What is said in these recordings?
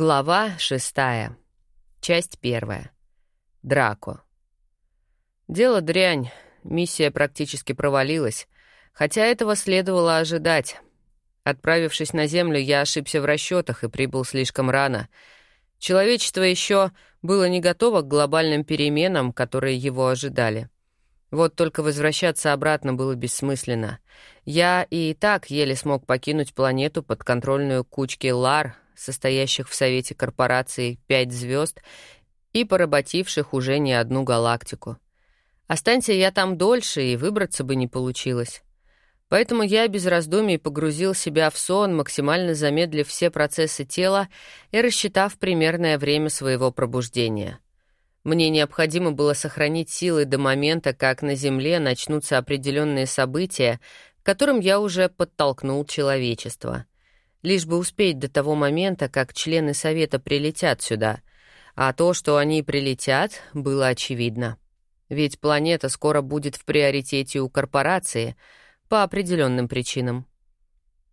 Глава шестая. Часть первая. Драко. Дело дрянь. Миссия практически провалилась. Хотя этого следовало ожидать. Отправившись на Землю, я ошибся в расчетах и прибыл слишком рано. Человечество еще было не готово к глобальным переменам, которые его ожидали. Вот только возвращаться обратно было бессмысленно. Я и так еле смог покинуть планету под контрольную кучки Лар, состоящих в Совете корпораций «Пять звезд» и поработивших уже не одну галактику. Останься я там дольше, и выбраться бы не получилось. Поэтому я без раздумий погрузил себя в сон, максимально замедлив все процессы тела и рассчитав примерное время своего пробуждения. Мне необходимо было сохранить силы до момента, как на Земле начнутся определенные события, к которым я уже подтолкнул человечество — лишь бы успеть до того момента, как члены Совета прилетят сюда. А то, что они прилетят, было очевидно. Ведь планета скоро будет в приоритете у корпорации по определенным причинам.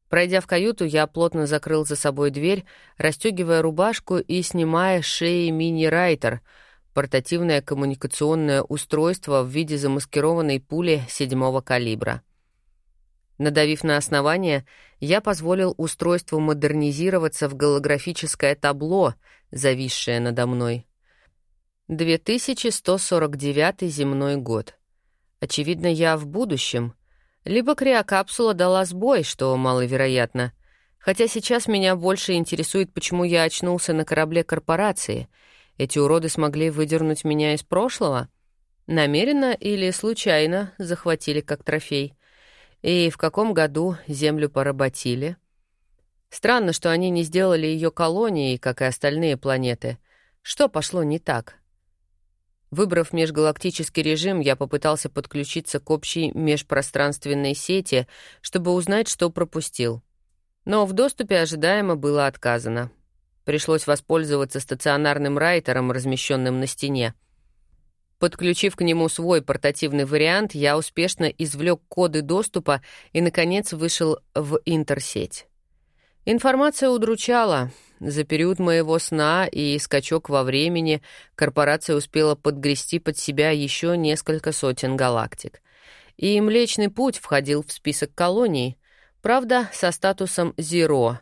Пройдя в каюту, я плотно закрыл за собой дверь, расстегивая рубашку и снимая с шеи мини-райтер — портативное коммуникационное устройство в виде замаскированной пули седьмого калибра — Надавив на основание, я позволил устройству модернизироваться в голографическое табло, зависшее надо мной. 2149 земной год. Очевидно, я в будущем. Либо криокапсула дала сбой, что маловероятно. Хотя сейчас меня больше интересует, почему я очнулся на корабле корпорации. Эти уроды смогли выдернуть меня из прошлого? Намеренно или случайно захватили как трофей — и в каком году Землю поработили? Странно, что они не сделали ее колонией, как и остальные планеты. Что пошло не так? Выбрав межгалактический режим, я попытался подключиться к общей межпространственной сети, чтобы узнать, что пропустил. Но в доступе ожидаемо было отказано. Пришлось воспользоваться стационарным райтером, размещенным на стене. Подключив к нему свой портативный вариант, я успешно извлек коды доступа и, наконец, вышел в интерсеть. Информация удручала. За период моего сна и скачок во времени корпорация успела подгрести под себя еще несколько сотен галактик. И Млечный Путь входил в список колоний, правда, со статусом «Зеро»,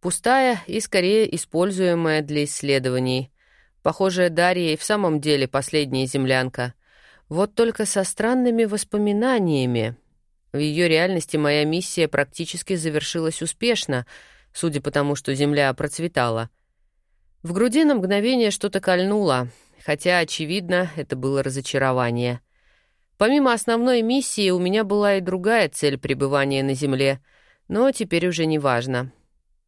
пустая и скорее используемая для исследований — Похоже, Дарья и в самом деле последняя землянка. Вот только со странными воспоминаниями. В ее реальности моя миссия практически завершилась успешно, судя по тому, что земля процветала. В груди на мгновение что-то кольнуло, хотя, очевидно, это было разочарование. Помимо основной миссии, у меня была и другая цель пребывания на Земле, но теперь уже не важно.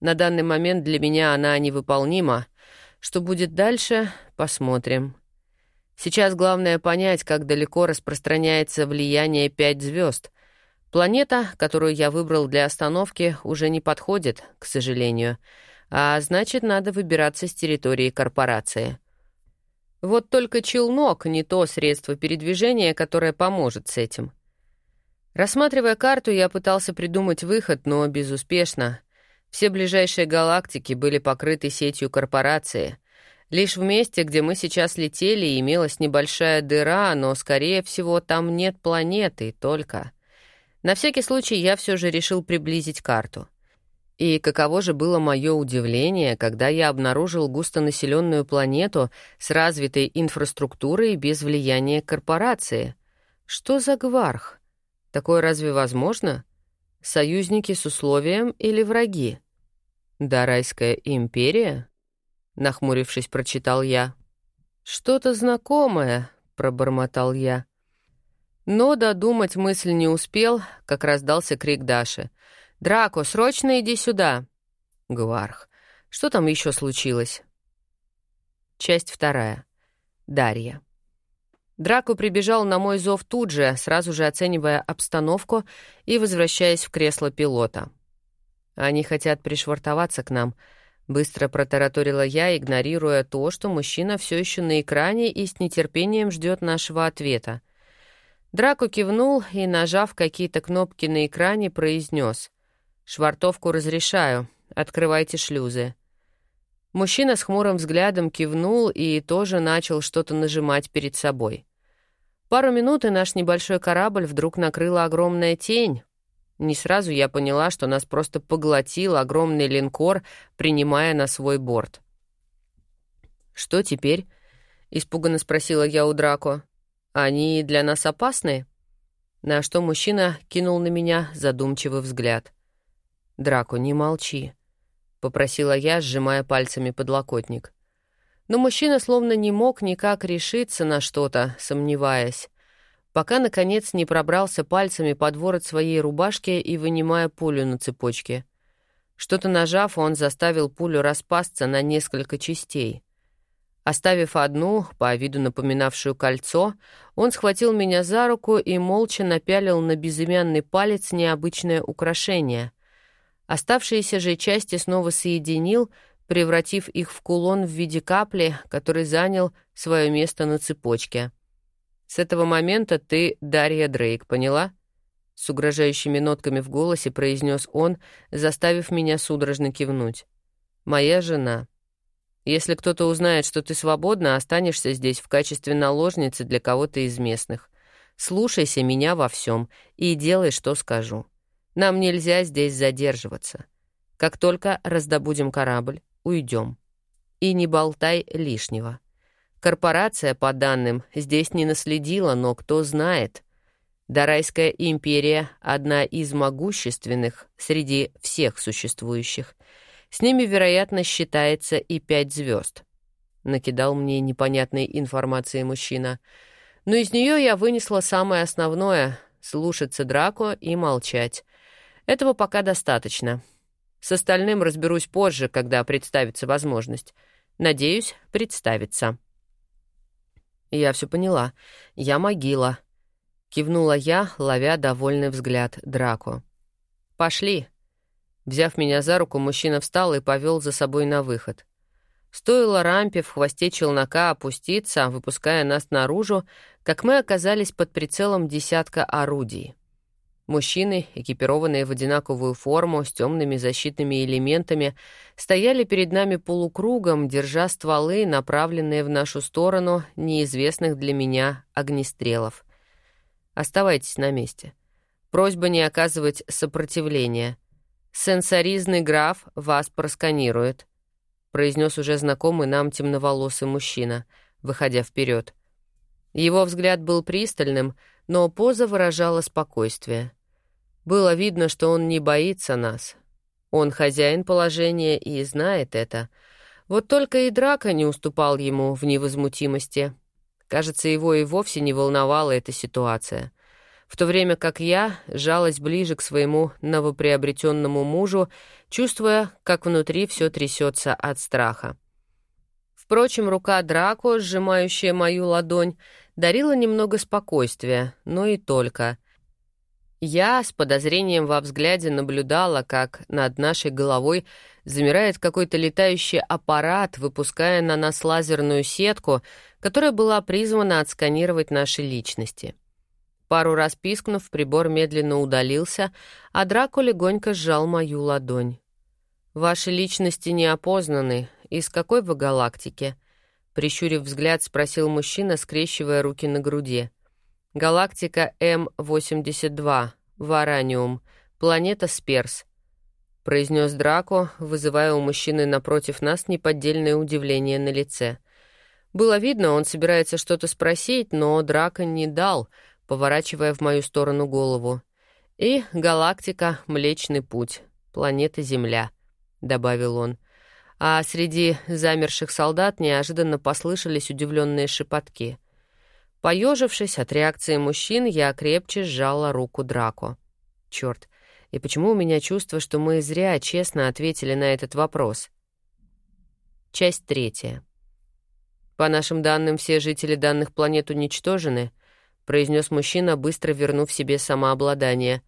На данный момент для меня она невыполнима — что будет дальше, посмотрим. Сейчас главное понять, как далеко распространяется влияние пять звезд. Планета, которую я выбрал для остановки, уже не подходит, к сожалению. А значит, надо выбираться с территории корпорации. Вот только челнок — не то средство передвижения, которое поможет с этим. Рассматривая карту, я пытался придумать выход, но безуспешно. Все ближайшие галактики были покрыты сетью корпорации. Лишь в месте, где мы сейчас летели, имелась небольшая дыра, но, скорее всего, там нет планеты, только. На всякий случай я все же решил приблизить карту. И каково же было мое удивление, когда я обнаружил густонаселенную планету с развитой инфраструктурой без влияния корпорации. Что за гварх? Такое разве возможно? Союзники с условием или враги? Дарайская империя? Нахмурившись, прочитал я. Что-то знакомое, пробормотал я. Но додумать мысль не успел, как раздался крик Даши. «Драко, срочно иди сюда!» Гварх. Что там еще случилось? Часть вторая. Дарья. Драко прибежал на мой зов тут же, сразу же оценивая обстановку и возвращаясь в кресло пилота. «Они хотят пришвартоваться к нам», — быстро протараторила я, игнорируя то, что мужчина все еще на экране и с нетерпением ждет нашего ответа. Драко кивнул и, нажав какие-то кнопки на экране, произнес: «Швартовку разрешаю. Открывайте шлюзы». Мужчина с хмурым взглядом кивнул и тоже начал что-то нажимать перед собой. Пару минут, и наш небольшой корабль вдруг накрыла огромная тень. Не сразу я поняла, что нас просто поглотил огромный линкор, принимая на свой борт. «Что теперь?» — испуганно спросила я у Драко. «Они для нас опасны?» На что мужчина кинул на меня задумчивый взгляд. «Драко, не молчи», — попросила я, сжимая пальцами подлокотник. Но мужчина словно не мог никак решиться на что-то, сомневаясь, пока, наконец, не пробрался пальцами под ворот своей рубашки и вынимая пулю на цепочке. Что-то нажав, он заставил пулю распасться на несколько частей. Оставив одну, по виду напоминавшую кольцо, он схватил меня за руку и молча напялил на безымянный палец необычное украшение. Оставшиеся же части снова соединил, превратив их в кулон в виде капли, который занял свое место на цепочке. «С этого момента ты Дарья Дрейк, поняла?» С угрожающими нотками в голосе произнес он, заставив меня судорожно кивнуть. «Моя жена. Если кто-то узнает, что ты свободна, останешься здесь в качестве наложницы для кого-то из местных. Слушайся меня во всем и делай, что скажу. Нам нельзя здесь задерживаться. Как только раздобудем корабль, уйдем. И не болтай лишнего. Корпорация, по данным, здесь не наследила, но кто знает. Дарайская империя — одна из могущественных среди всех существующих. С ними, вероятно, считается и пять звезд. Накидал мне непонятной информации мужчина. Но из нее я вынесла самое основное — слушаться Драко и молчать. Этого пока достаточно. С остальным разберусь позже, когда представится возможность. Надеюсь, представится. Я все поняла. Я могила. Кивнула я, ловя довольный взгляд Драко. «Пошли». Взяв меня за руку, мужчина встал и повел за собой на выход. Стоило рампе в хвосте челнока опуститься, выпуская нас наружу, как мы оказались под прицелом десятка орудий. Мужчины, экипированные в одинаковую форму с темными защитными элементами, стояли перед нами полукругом, держа стволы, направленные в нашу сторону неизвестных для меня огнестрелов. Оставайтесь на месте. Просьба не оказывать сопротивления. Сенсоризный граф вас просканирует, произнес уже знакомый нам темноволосый мужчина, выходя вперед. Его взгляд был пристальным, но поза выражала спокойствие. Было видно, что он не боится нас. Он хозяин положения и знает это. Вот только и драка не уступал ему в невозмутимости. Кажется, его и вовсе не волновала эта ситуация. В то время как я жалась ближе к своему новоприобретенному мужу, чувствуя, как внутри все трясется от страха. Впрочем, рука Драко, сжимающая мою ладонь, дарила немного спокойствия, но и только — я с подозрением во взгляде наблюдала, как над нашей головой замирает какой-то летающий аппарат, выпуская на нас лазерную сетку, которая была призвана отсканировать наши личности. Пару раз пискнув, прибор медленно удалился, а Драко легонько сжал мою ладонь. «Ваши личности не опознаны. Из какой вы галактики?» Прищурив взгляд, спросил мужчина, скрещивая руки на груди. Галактика М-82, Вараниум, планета Сперс», — произнес Драко, вызывая у мужчины напротив нас неподдельное удивление на лице. Было видно, он собирается что-то спросить, но Драко не дал, поворачивая в мою сторону голову. «И галактика Млечный Путь, планета Земля», — добавил он. А среди замерших солдат неожиданно послышались удивленные шепотки — Поежившись от реакции мужчин, я крепче сжала руку Драко. Черт, и почему у меня чувство, что мы зря честно ответили на этот вопрос? Часть третья. По нашим данным, все жители данных планет уничтожены, произнес мужчина, быстро вернув себе самообладание.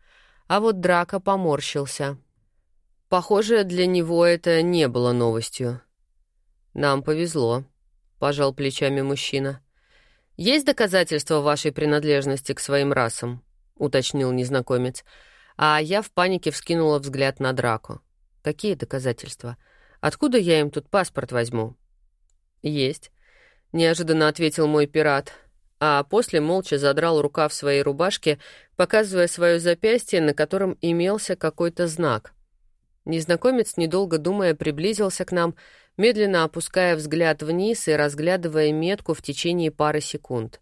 А вот Драко поморщился. Похоже, для него это не было новостью. Нам повезло, пожал плечами мужчина. «Есть доказательства вашей принадлежности к своим расам?» — уточнил незнакомец. А я в панике вскинула взгляд на драку. «Какие доказательства?» Откуда я им тут паспорт возьму?» «Есть», — неожиданно ответил мой пират, а после молча задрал рукав своей рубашки, показывая свое запястье, на котором имелся какой-то знак. Незнакомец, недолго думая, приблизился к нам, медленно опуская взгляд вниз и разглядывая метку в течение пары секунд.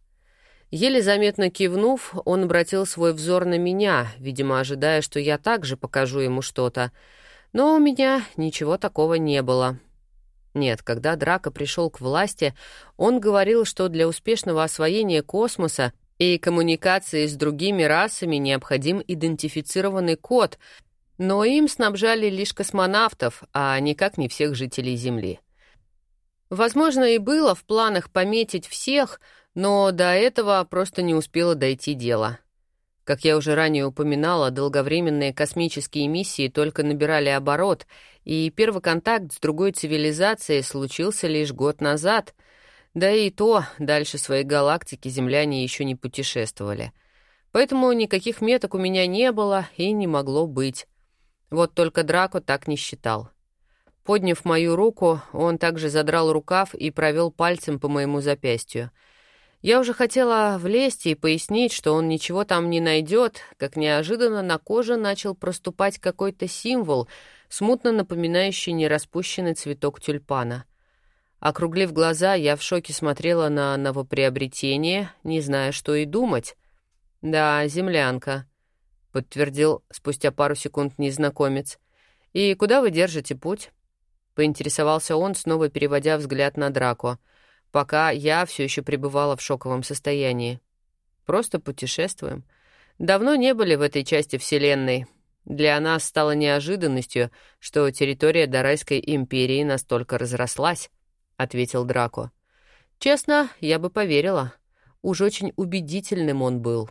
Еле заметно кивнув, он обратил свой взор на меня, видимо, ожидая, что я также покажу ему что-то. Но у меня ничего такого не было. Нет, когда Драко пришел к власти, он говорил, что для успешного освоения космоса и коммуникации с другими расами необходим идентифицированный код, но им снабжали лишь космонавтов, а никак не всех жителей Земли. Возможно, и было в планах пометить всех, но до этого просто не успело дойти дело. Как я уже ранее упоминала, долговременные космические миссии только набирали оборот, и первый контакт с другой цивилизацией случился лишь год назад, да и то дальше своей галактики земляне еще не путешествовали. Поэтому никаких меток у меня не было и не могло быть. Вот только Драко так не считал. Подняв мою руку, он также задрал рукав и провел пальцем по моему запястью. Я уже хотела влезть и пояснить, что он ничего там не найдет, как неожиданно на коже начал проступать какой-то символ, смутно напоминающий нераспущенный цветок тюльпана. Округлив глаза, я в шоке смотрела на новоприобретение, не зная, что и думать. «Да, землянка», — подтвердил спустя пару секунд незнакомец. «И куда вы держите путь?» поинтересовался он, снова переводя взгляд на Драко, пока я все еще пребывала в шоковом состоянии. Просто путешествуем. Давно не были в этой части Вселенной. Для нас стало неожиданностью, что территория Дарайской империи настолько разрослась, — ответил Драко. Честно, я бы поверила. Уж очень убедительным он был.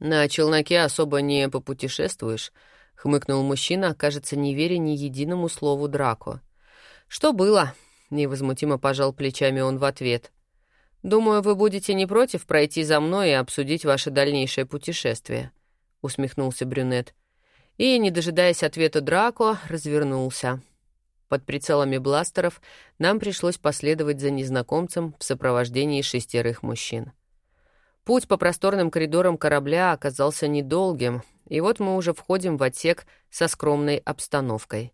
На челноке особо не попутешествуешь, — хмыкнул мужчина, кажется, не веря ни единому слову Драко. «Что было?» — невозмутимо пожал плечами он в ответ. «Думаю, вы будете не против пройти за мной и обсудить ваше дальнейшее путешествие», — усмехнулся брюнет. И, не дожидаясь ответа Драко, развернулся. Под прицелами бластеров нам пришлось последовать за незнакомцем в сопровождении шестерых мужчин. Путь по просторным коридорам корабля оказался недолгим, и вот мы уже входим в отсек со скромной обстановкой.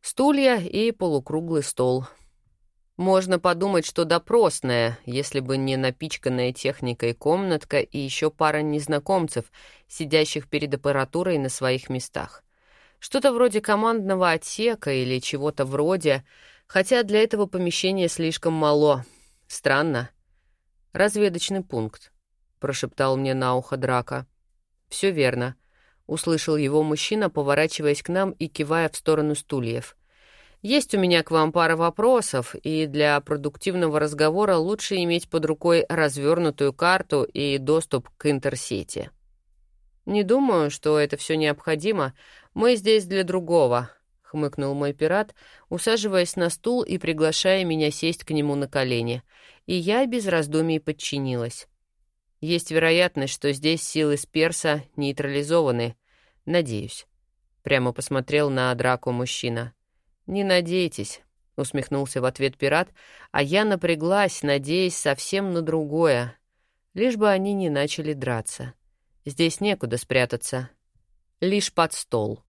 Стулья и полукруглый стол. Можно подумать, что допросная, если бы не напичканная техникой комнатка и еще пара незнакомцев, сидящих перед аппаратурой на своих местах. Что-то вроде командного отсека или чего-то вроде, хотя для этого помещения слишком мало. Странно. Разведочный пункт, прошептал мне на ухо Драка. Все верно. — услышал его мужчина, поворачиваясь к нам и кивая в сторону стульев. «Есть у меня к вам пара вопросов, и для продуктивного разговора лучше иметь под рукой развернутую карту и доступ к интерсети». «Не думаю, что это все необходимо. Мы здесь для другого», — хмыкнул мой пират, усаживаясь на стул и приглашая меня сесть к нему на колени. И я без раздумий подчинилась. Есть вероятность, что здесь силы Сперса нейтрализованы. Надеюсь. Прямо посмотрел на драку мужчина. «Не надейтесь», — усмехнулся в ответ пират, а я напряглась, надеясь совсем на другое. Лишь бы они не начали драться. Здесь некуда спрятаться. Лишь под стол.